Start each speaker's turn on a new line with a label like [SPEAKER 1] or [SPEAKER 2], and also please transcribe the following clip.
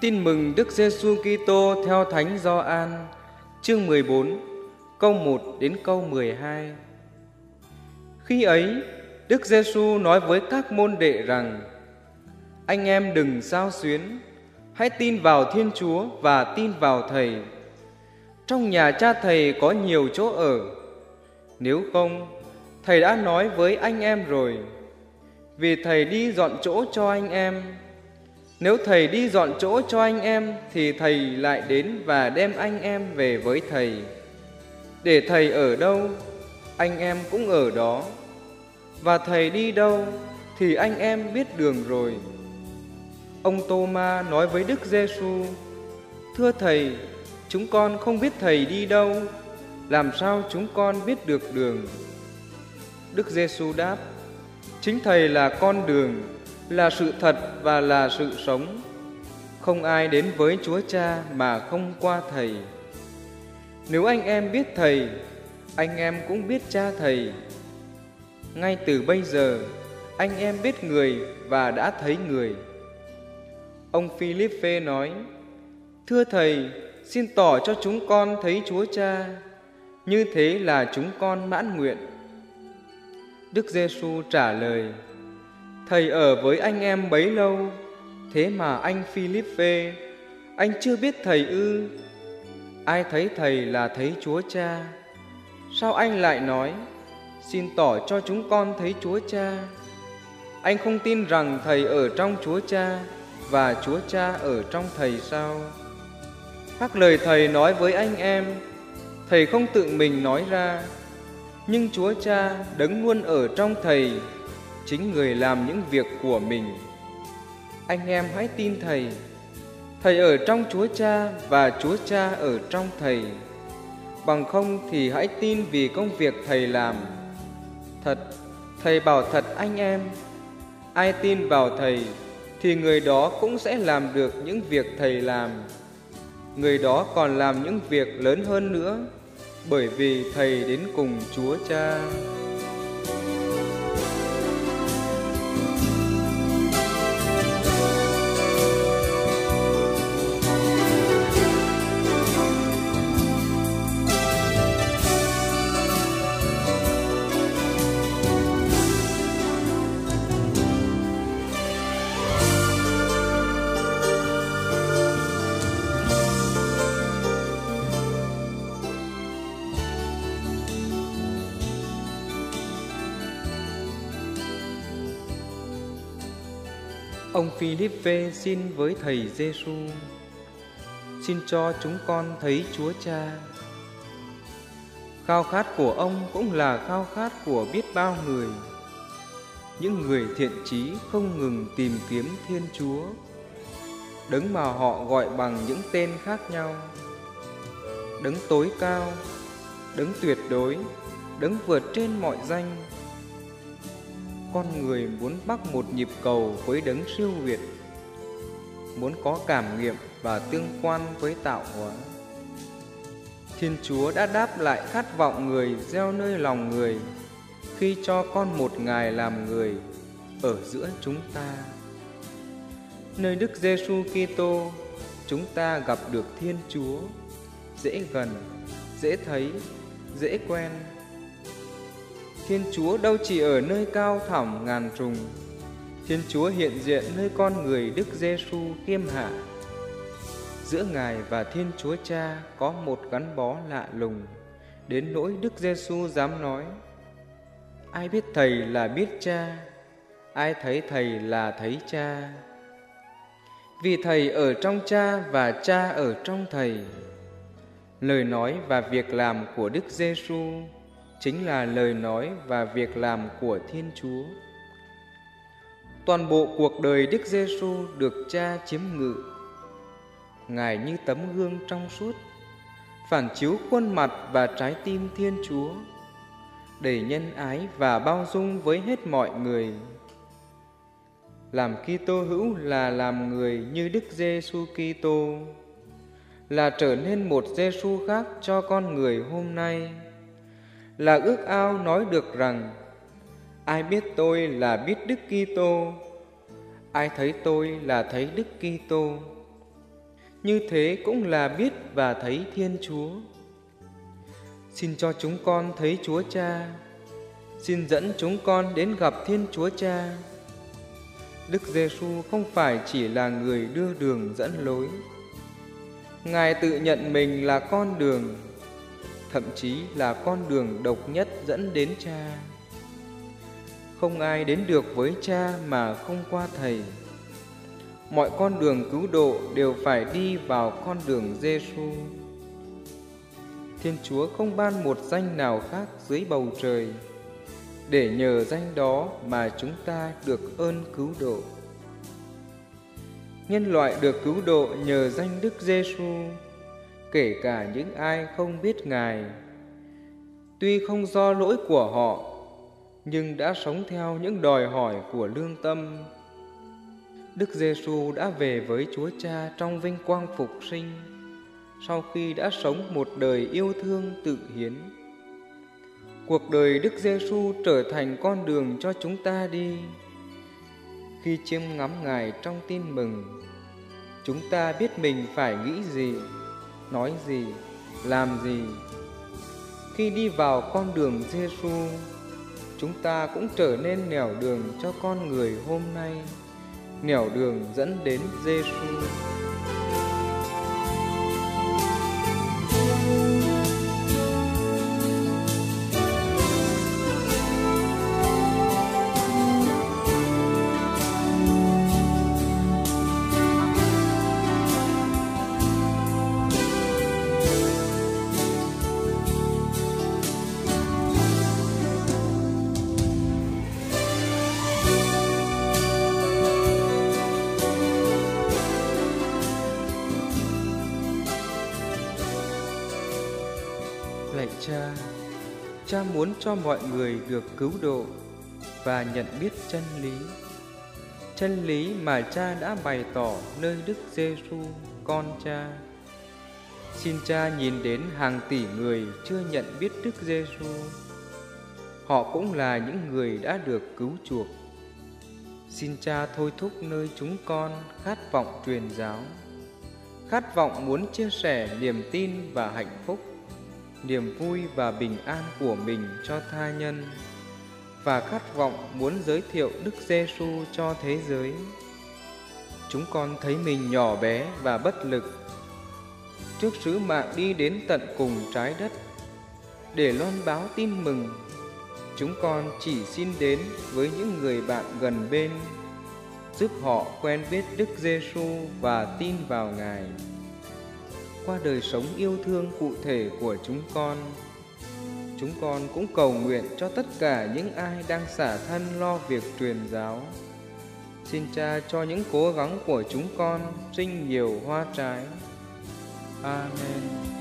[SPEAKER 1] Tin mừng Đức Giêsu Kitô theo Thánh Gioan, chương 14, câu 1 đến câu 12. Khi ấy, Đức Giêsu nói với các môn đệ rằng: Anh em đừng sao xuyến, hãy tin vào Thiên Chúa và tin vào Thầy. Trong nhà cha Thầy có nhiều chỗ ở. Nếu không, Thầy đã nói với anh em rồi. Vì Thầy đi dọn chỗ cho anh em nếu thầy đi dọn chỗ cho anh em thì thầy lại đến và đem anh em về với thầy. Để thầy ở đâu, anh em cũng ở đó. Và thầy đi đâu thì anh em biết đường rồi. Ông Tô-ma nói với Đức Giêsu: "Thưa thầy, chúng con không biết thầy đi đâu, làm sao chúng con biết được đường?" Đức Giêsu đáp: "Chính thầy là con đường, là sự thật và là sự sống. Không ai đến với Chúa Cha mà không qua Thầy. Nếu anh em biết Thầy, anh em cũng biết Cha Thầy. Ngay từ bây giờ, anh em biết người và đã thấy người. Ông Philippe nói, Thưa Thầy, xin tỏ cho chúng con thấy Chúa Cha, như thế là chúng con mãn nguyện. Đức Giêsu trả lời, Thầy ở với anh em bấy lâu, thế mà anh Philippe, anh chưa biết thầy ư? Ai thấy thầy là thấy Chúa Cha? Sao anh lại nói, xin tỏ cho chúng con thấy Chúa Cha? Anh không tin rằng thầy ở trong Chúa Cha và Chúa Cha ở trong thầy sao? Các lời thầy nói với anh em, thầy không tự mình nói ra, nhưng Chúa Cha đấng luôn ở trong thầy chính người làm những việc của mình. Anh em hãy tin Thầy. Thầy ở trong Chúa Cha và Chúa Cha ở trong Thầy. Bằng không thì hãy tin vì công việc Thầy làm. Thật, Thầy bảo thật anh em, ai tin vào Thầy thì người đó cũng sẽ làm được những việc Thầy làm. Người đó còn làm những việc lớn hơn nữa, bởi vì Thầy đến cùng Chúa Cha. Ông Philippe xin với thầy Giêsu, xin cho chúng con thấy Chúa Cha. Khao khát của ông cũng là khao khát của biết bao người. Những người thiện trí không ngừng tìm kiếm Thiên Chúa, đấng mà họ gọi bằng những tên khác nhau. Đấng tối cao, đấng tuyệt đối, đấng vượt trên mọi danh, con người muốn bắt một nhịp cầu với đấng siêu việt, muốn có cảm nghiệm và tương quan với tạo hóa. Thiên chúa đã đáp lại khát vọng người gieo nơi lòng người khi cho con một ngài làm người ở giữa chúng ta. Nơi đức giêsu kitô, chúng ta gặp được thiên chúa, dễ gần, dễ thấy, dễ quen. Thiên Chúa đâu chỉ ở nơi cao thẳm ngàn trùng. Thiên Chúa hiện diện nơi con người Đức Giêsu kiêm hạ. Giữa Ngài và Thiên Chúa Cha có một gắn bó lạ lùng, đến nỗi Đức Giêsu dám nói: Ai biết Thầy là biết Cha, ai thấy Thầy là thấy Cha. Vì Thầy ở trong Cha và Cha ở trong Thầy. Lời nói và việc làm của Đức Giêsu chính là lời nói và việc làm của Thiên Chúa. Toàn bộ cuộc đời Đức Giêsu được Cha chiếm ngự. Ngài như tấm gương trong suốt, phản chiếu khuôn mặt và trái tim Thiên Chúa, đầy nhân ái và bao dung với hết mọi người. Làm Kitô hữu là làm người như Đức Giêsu Kitô, là trở nên một Giêsu khác cho con người hôm nay là ước ao nói được rằng ai biết tôi là biết Đức Kitô, ai thấy tôi là thấy Đức Kitô. như thế cũng là biết và thấy Thiên Chúa. Xin cho chúng con thấy Chúa Cha. Xin dẫn chúng con đến gặp Thiên Chúa Cha. Đức Giêsu không phải chỉ là người đưa đường dẫn lối. Ngài tự nhận mình là con đường, thậm chí là con đường độc nhất dẫn đến Cha. Không ai đến được với Cha mà không qua Thầy mọi con đường cứu độ đều phải đi vào con đường Giêsu. Thiên Chúa không ban một danh nào khác dưới bầu trời để nhờ danh đó mà chúng ta được ơn cứu độ. Nhân loại được cứu độ nhờ danh Đức Giêsu, kể cả những ai không biết Ngài. Tuy không do lỗi của họ, nhưng đã sống theo những đòi hỏi của lương tâm Đức Giêsu đã về với Chúa Cha trong vinh quang phục sinh sau khi đã sống một đời yêu thương tự hiến. Cuộc đời Đức Giêsu trở thành con đường cho chúng ta đi. Khi chiêm ngắm Ngài trong tin mừng, chúng ta biết mình phải nghĩ gì, nói gì, làm gì. Khi đi vào con đường Giêsu, chúng ta cũng trở nên nẻo đường cho con người hôm nay nẻo đường dẫn đến Giêsu. Lạy Cha, Cha muốn cho mọi người được cứu độ và nhận biết chân lý. Chân lý mà Cha đã bày tỏ nơi Đức Giêsu, con Cha. Xin Cha nhìn đến hàng tỷ người chưa nhận biết Đức Giêsu. Họ cũng là những người đã được cứu chuộc. Xin Cha thôi thúc nơi chúng con khát vọng truyền giáo, khát vọng muốn chia sẻ niềm tin và hạnh phúc niềm vui và bình an của mình cho tha nhân và khát vọng muốn giới thiệu Đức Giêsu cho thế giới. Chúng con thấy mình nhỏ bé và bất lực trước sứ mạng đi đến tận cùng trái đất để loan báo tin mừng. Chúng con chỉ xin đến với những người bạn gần bên, giúp họ quen biết Đức Giêsu và tin vào Ngài qua đời sống yêu thương cụ thể của chúng con. Chúng con cũng cầu nguyện cho tất cả những ai đang xả thân lo việc truyền giáo. Xin Cha cho những cố gắng của chúng con sinh nhiều hoa trái. Amen.